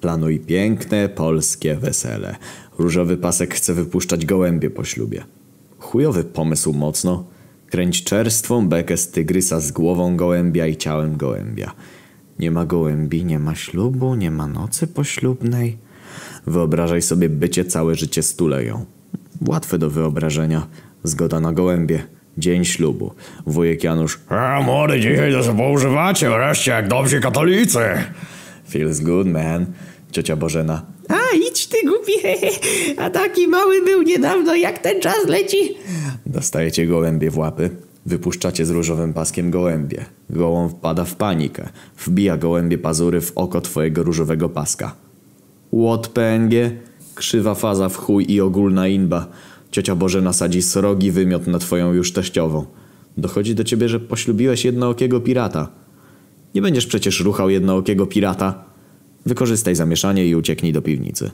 Planuj piękne polskie wesele. Różowy pasek chce wypuszczać gołębie po ślubie. Chujowy pomysł mocno. Kręć czerstwą bekę z tygrysa z głową gołębia i ciałem gołębia. Nie ma gołębi, nie ma ślubu, nie ma nocy poślubnej. Wyobrażaj sobie bycie całe życie stuleją. Łatwe do wyobrażenia. Zgoda na gołębie. Dzień ślubu. Wujek Janusz. A młody, dzisiaj to sobie poużywacie wreszcie jak dobrzy katolicy. Feels good, man. Ciocia Bożena. A, idź ty głupi, a taki mały był niedawno, jak ten czas leci. Dostajecie gołębie w łapy. Wypuszczacie z różowym paskiem gołębie. Gołąb wpada w panikę. Wbija gołębie pazury w oko twojego różowego paska. Łot PNG. Krzywa faza w chuj i ogólna inba. Ciocia Bożena sadzi srogi wymiot na twoją już teściową. Dochodzi do ciebie, że poślubiłeś jednookiego pirata. Nie będziesz przecież ruchał jednookiego pirata. Wykorzystaj zamieszanie i ucieknij do piwnicy.